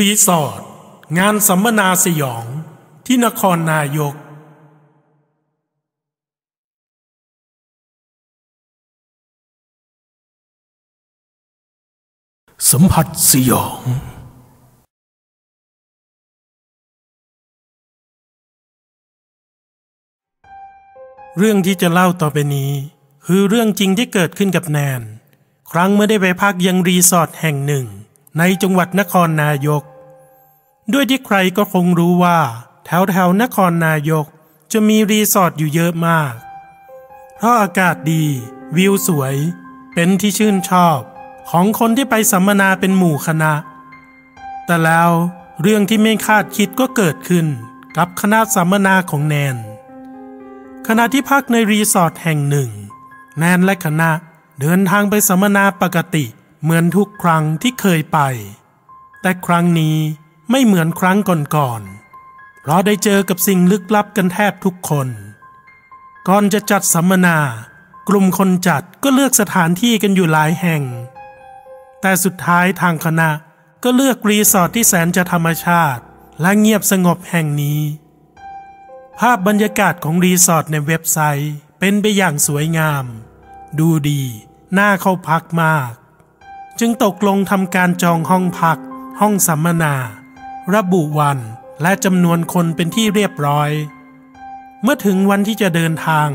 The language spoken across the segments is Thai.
รีสอร์ทงานสัมมนาสยองที่นครนายก สัมผัสสยอง เรื่องที่จะเล่าต่อไปนี้ คือเรื่องจริงที่เกิดขึ้นกับแนน ครั้งเมื่อได้ไปพักยังรีสอร์ทแห่งหนึ่ง ในจังหวัดนครนายก ด้วยที่ใครก็คงรู้ว่า แถวแถวนครนายกจะมีรีสอร์ทอยู่เยอะมาก เพราะอากาศดี วิวสวย เป็นที่ชื่นชอบ ของคนที่ไปสัมมนาเป็นหมู่คณะ แต่แล้วเรื่องที่ไม่คาดคิดก็เกิดขึ้นกับคณะสัมมนาของแนน ขณะที่พักในรีสอร์ทแห่งหนึ่ง แนนและคณะเดินทางไปสัมมนาปกติเเหมือนทุกครั้งที่เคยไป แต่ครั้งนี้ไม่เหมือนครั้งก่อนๆ เพราะได้เจอกับสิ่งลึกลับกันแทบทุกคน ก่อนจะจัดสัมมนา กลุ่มคนจัดก็เลือกสถานที่กันอยู่หลายแห่ง แต่สุดท้ายทางคณะก็เลือกรีสอร์ทที่แสนจะธรรมชาติ และเงียบสงบแห่งนี้ ภาพบรรยากาศของรีสอร์ทในเว็บไซต์เป็นไปอย่างสวยงาม ดูดี น่าเข้าพักมาก จึงตกลงทำการจองห้องพัก ห้องสัมมนา ระบุวันและจำนวนคนเป็นที่เรียบร้อย เมื่อถึงวันที่จะเดินทาง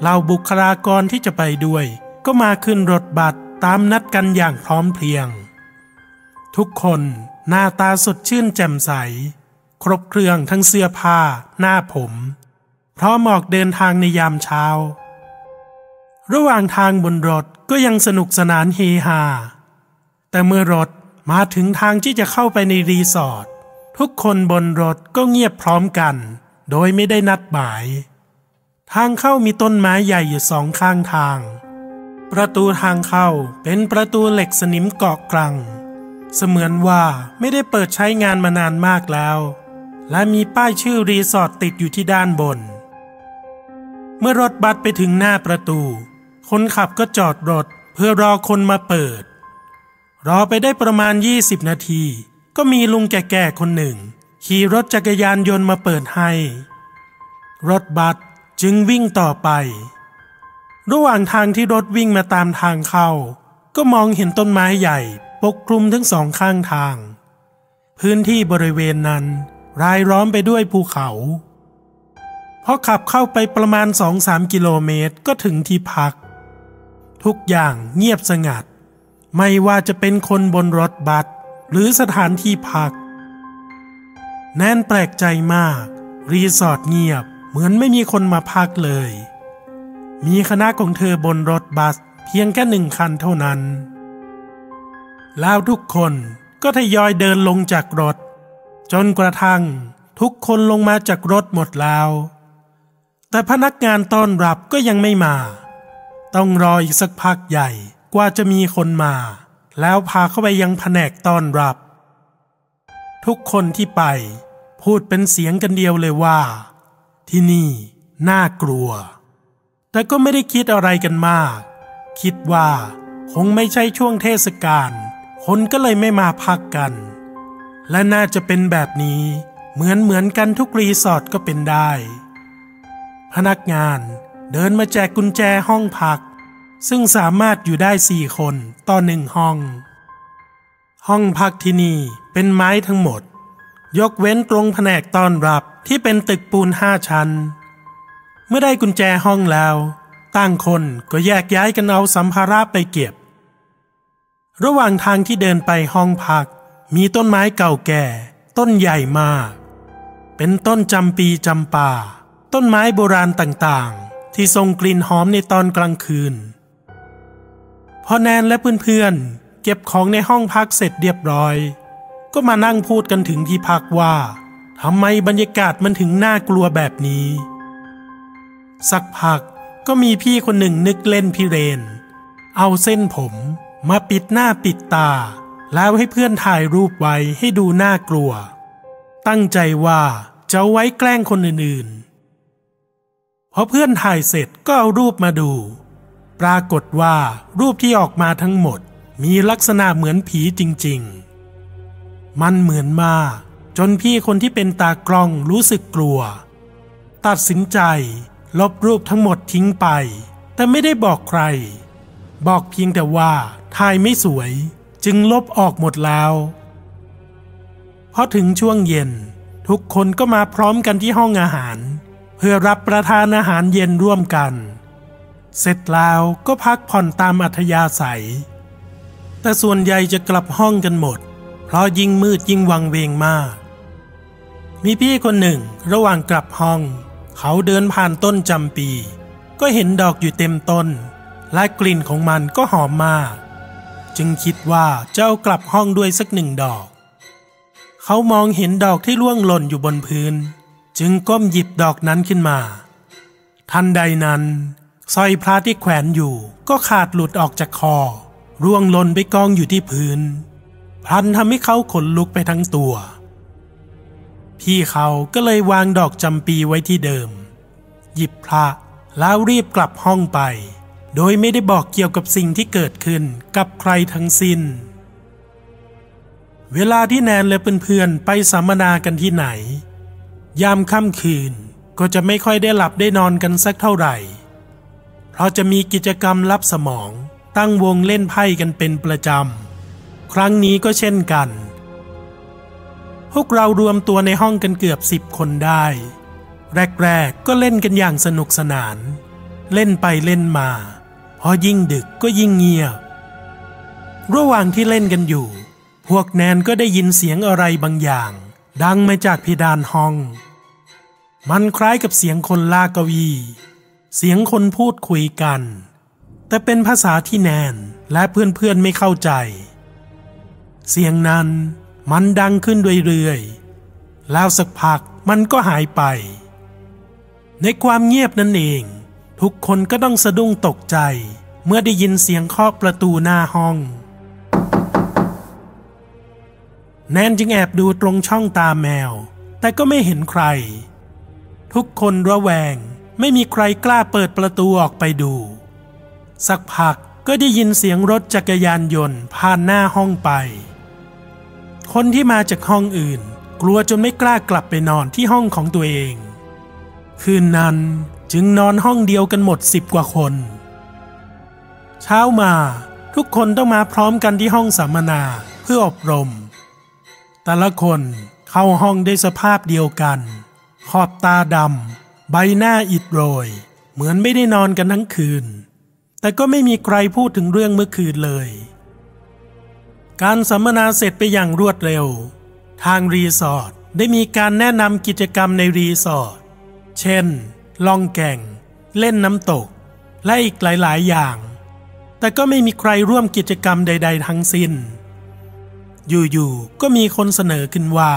เหล่าบุคลากรที่จะไปด้วย ก็มาขึ้นรถบัสตามนัดกันอย่างพร้อมเพรียง ทุกคนหน้าตาสดชื่นแจ่มใส ครบเครื่องทั้งเสื้อผ้า หน้าผมพร้อมออกเดินทางในยามเช้า ระหว่างทางบนรถก็ยังสนุกสนานเฮฮา แต่เมื่อรถมาถึงทางที่จะเข้าไปในรีสอร์ททุกคนบนรถก็เงียบพร้อมกัน โดยไม่ได้นัดหมาย ทางเข้ามีต้นไม้ใหญ่อยู่สองข้างทาง ประตูทางเข้าเป็นประตูเหล็กสนิมเกาะกลัง เสมือนว่าไม่ได้เปิดใช้งานมานานมากแล้ว และมีป้ายชื่อรีสอร์ทติดอยู่ที่ด้านบน เมื่อรถบัสไปถึงหน้าประตู คนขับก็จอดรถเพื่อรอคนมาเปิด รอไปได้ประมาณ 20 นาที ก็มีลุงแก่ๆคนหนึ่ง ขี่รถจักรยานยนต์มาเปิดให้ รถบัสจึงวิ่งต่อไป ระหว่างทางที่รถวิ่งมาตามทางเข้า ก็มองเห็นต้นไม้ใหญ่ ปกคลุมทั้งสองข้างทาง พื้นที่บริเวณนั้น รายล้อมไปด้วยภูเขาพอขับเข้าไปประมาณสองสามกิโลเมตรก็ถึงที่พัก ทุกอย่างเงียบสงัด ไม่ว่าจะเป็นคนบนรถบัสหรือสถานที่พัก แนนแปลกใจมาก รีสอร์ทเงียบเหมือนไม่มีคนมาพักเลย มีคณะของเธอบนรถบัสเพียงแค่หนึ่งคันเท่านั้น แล้วทุกคนก็ทยอยเดินลงจากรถ จนกระทั่งทุกคนลงมาจากรถหมดแล้ว แต่พนักงานต้อนรับก็ยังไม่มา ต้องรออีกสักพักใหญ่ กว่าจะมีคนมา แล้วพาเข้าไปยังแผนกต้อนรับ ทุกคนที่ไปพูดเป็นเสียงกันเดียวเลยว่า ที่นี่น่ากลัว แต่ก็ไม่ได้คิดอะไรกันมาก คิดว่าคงไม่ใช่ช่วงเทศกาลคนก็เลยไม่มาพักกัน และน่าจะเป็นแบบนี้เหมือนเหมือนกันทุกรีสอร์ทก็เป็นได้ พนักงานเดินมาแจกกุญแจห้องพัก ซึ่งสามารถอยู่ได้สี่คนต่อหนึ่งห้อง ห้องพักที่นี่เป็นไม้ทั้งหมด ยกเว้นตรงแผนกต้อนรับที่เป็นตึกปูนห้าชั้น เมื่อได้กุญแจห้องแล้ว ต่างคนก็แยกย้ายกันเอาสัมภาระไปเก็บ ระหว่างทางที่เดินไปห้องพัก มีต้นไม้เก่าแก่ ต้นใหญ่มาก เป็นต้นจำปีจำป่า ต้นไม้โบราณต่างๆ ที่ส่งกลิ่นหอมในตอนกลางคืน พอแนนและเพื่อนๆเก็บของในห้องพักเสร็จเรียบร้อย ก็มานั่งพูดกันถึงที่พักว่าทำไมบรรยากาศมันถึงน่ากลัวแบบนี้ สักพักก็มีพี่คนหนึ่งนึกเล่นพี่เรน เอาเส้นผมมาปิดหน้าปิดตา แล้วให้เพื่อนถ่ายรูปไว้ให้ดูน่ากลัว ตั้งใจว่าจะไว้แกล้งคนอื่นๆพอเพื่อนถ่ายเสร็จก็เอารูปมาดู ปรากฏว่ารูปที่ออกมาทั้งหมดมีลักษณะเหมือนผีจริงๆ มันเหมือนมากจนพี่คนที่เป็นตากล้องรู้สึกกลัว ตัดสินใจลบรูปทั้งหมดทิ้งไป แต่ไม่ได้บอกใคร บอกเพียงแต่ว่าถ่ายไม่สวย จึงลบออกหมดแล้วพอถึงช่วงเย็น ทุกคนก็มาพร้อมกันที่ห้องอาหาร เพื่อรับประทานอาหารเย็นร่วมกัน เสร็จแล้วก็พักผ่อนตามอัธยาศัย แต่ส่วนใหญ่จะกลับห้องกันหมด เพราะยิ่งมืดยิ่งวังเวงมาก มีพี่คนหนึ่งระหว่างกลับห้อง เขาเดินผ่านต้นจำปี ก็เห็นดอกอยู่เต็มต้น และกลิ่นของมันก็หอมมาก จึงคิดว่าจะเอากลับห้องด้วยสักหนึ่งดอก เขามองเห็นดอกที่ร่วงหล่นอยู่บนพื้น จึงก้มหยิบดอกนั้นขึ้นมา ทันใดนั้น สร้อยพระที่แขวนอยู่ก็ขาดหลุดออกจากคอ ร่วงหล่นไปกองอยู่ที่พื้น พลันทำให้เขาขนลุกไปทั้งตัว พี่เขาก็เลยวางดอกจำปีไว้ที่เดิม หยิบพระแล้วรีบกลับห้องไป โดยไม่ได้บอกเกี่ยวกับสิ่งที่เกิดขึ้นกับใครทั้งสิ้น เวลาที่แนนและเพื่อนๆไปสัมมนากันที่ไหน ยามค่ำคืนก็จะไม่ค่อยได้หลับได้นอนกันสักเท่าไหร่ เพราะจะมีกิจกรรมรับสมอง ตั้งวงเล่นไพ่กันเป็นประจำ ครั้งนี้ก็เช่นกัน พวกเรารวมตัวในห้องกันเกือบสิบคนได้ แรกๆก็เล่นกันอย่างสนุกสนาน เล่นไปเล่นมา พอยิ่งดึกก็ยิ่งเงียบ ระหว่างที่เล่นกันอยู่ พวกแนนก็ได้ยินเสียงอะไรบางอย่าง ดังมาจากเพดานห้องมันคล้ายกับเสียงคนลากกวี เสียงคนพูดคุยกัน แต่เป็นภาษาที่แนนและเพื่อนๆไม่เข้าใจ เสียงนั้นมันดังขึ้นเรื่อยๆแล้วสักพักมันก็หายไป ในความเงียบนั่นเอง ทุกคนก็ต้องสะดุ้งตกใจ เมื่อได้ยินเสียงเคาะประตูหน้าห้อง แนนจึงแอบดูตรงช่องตาแมว แต่ก็ไม่เห็นใคร ทุกคนระแวง ไม่มีใครกล้าเปิดประตูออกไปดู สักพักก็ได้ยินเสียงรถจักรยานยนต์ผ่านหน้าห้องไป คนที่มาจากห้องอื่น กลัวจนไม่กล้ากลับไปนอนที่ห้องของตัวเอง คืนนั้นจึงนอนห้องเดียวกันหมดสิบกว่าคน เช้ามาทุกคนต้องมาพร้อมกันที่ห้องสัมมนาเพื่ออบรม แต่ละคนเข้าห้องได้สภาพเดียวกัน ขอบตาดำ ใบหน้าอิดโรย เหมือนไม่ได้นอนกันทั้งคืน แต่ก็ไม่มีใครพูดถึงเรื่องเมื่อคืนเลย การสัมมนาเสร็จไปอย่างรวดเร็ว ทางรีสอร์ทได้มีการแนะนำกิจกรรมในรีสอร์ท เช่น ล่องแก่ง เล่นน้ำตก และอีกหลายๆ อย่าง แต่ก็ไม่มีใครร่วมกิจกรรมใด ๆ ทั้งสิ้น อยู่ ๆ ก็มีคนเสนอขึ้นว่า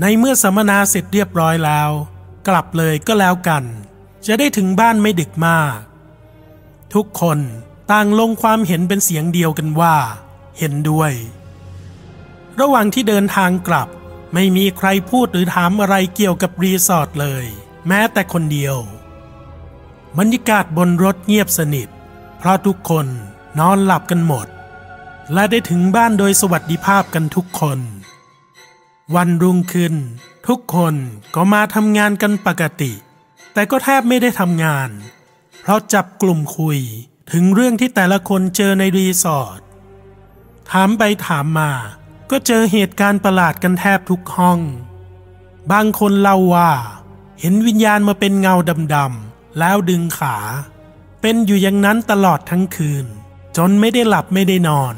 ในเมื่อสัมมนาเสร็จเรียบร้อยแล้ว กลับเลยก็แล้วกัน จะได้ถึงบ้านไม่ดึกมาก ทุกคนต่างลงความเห็นเป็นเสียงเดียวกันว่า เห็นด้วย ระหว่างที่เดินทางกลับ ไม่มีใครพูดหรือถามอะไรเกี่ยวกับรีสอร์ทเลย แม้แต่คนเดียวบรรยากาศบนรถเงียบสนิท เพราะทุกคนนอนหลับกันหมด และได้ถึงบ้านโดยสวัสดิภาพกันทุกคน วันรุ่งขึ้น ทุกคนก็มาทำงานกันปกติ แต่ก็แทบไม่ได้ทำงาน เพราะจับกลุ่มคุยถึงเรื่องที่แต่ละคนเจอในรีสอร์ทถามไปถามมา ก็เจอเหตุการณ์ประหลาดกันแทบทุกห้อง บางคนเล่าว่า เห็นวิญญาณมาเป็นเงาดำๆแล้วดึงขา เป็นอยู่อย่างนั้นตลอดทั้งคืน จนไม่ได้หลับไม่ได้นอน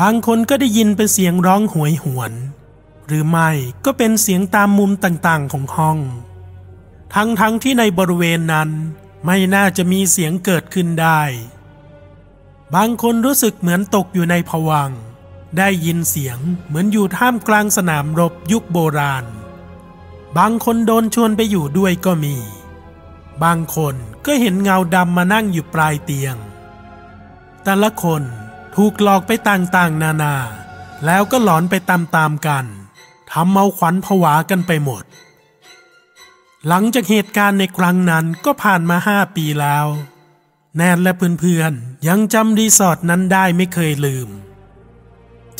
บางคนก็ได้ยินเป็นเสียงร้องหวยหวน หรือไม่ก็เป็นเสียงตามมุมต่างๆของห้อง ทั้งๆทที่ในบริเวณนั้นไม่น่าจะมีเสียงเกิดขึ้นได้ บางคนรู้สึกเหมือนตกอยู่ในผวัง ได้ยินเสียงเหมือนอยู่ท่ามกลางสนามรบยุคโบราณ บางคนโดนชวนไปอยู่ด้วยก็มี บางคนก็เห็นเงาดำมานั่งอยู่ปลายเตียง แต่ละคนถูกหลอกไปต่างๆ นานา แล้วก็หลอนไปตามๆกัน ทำเมาขวัญผวากันไปหมด หลังจากเหตุการณ์ในครั้งนั้นก็ผ่านมาห้าปีแล้ว แนนและเพื่อนๆยังจำรีสอร์ทนั้นได้ไม่เคยลืม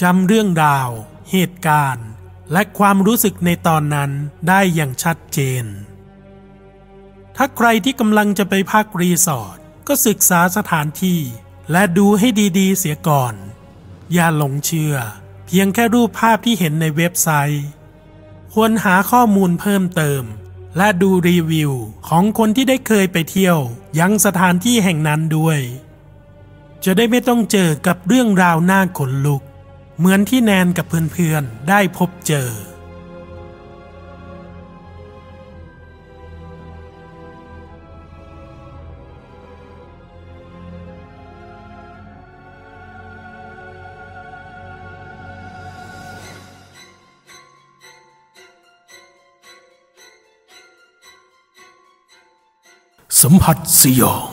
จำเรื่องราว เหตุการณ์ และความรู้สึกในตอนนั้นได้อย่างชัดเจน ถ้าใครที่กำลังจะไปพักรีสอร์ทก็ศึกษาสถานที่ และดูให้ดีๆเสียก่อน อย่าหลงเชื่อ เพียงแค่รูปภาพที่เห็นในเว็บไซต์ ควรหาข้อมูลเพิ่มเติม และดูรีวิวของคนที่ได้เคยไปเที่ยวยังสถานที่แห่งนั้นด้วย จะได้ไม่ต้องเจอกับเรื่องราวน่าขนลุก เหมือนที่แนนกับเพื่อนๆได้พบเจอ สัมผัสสยอง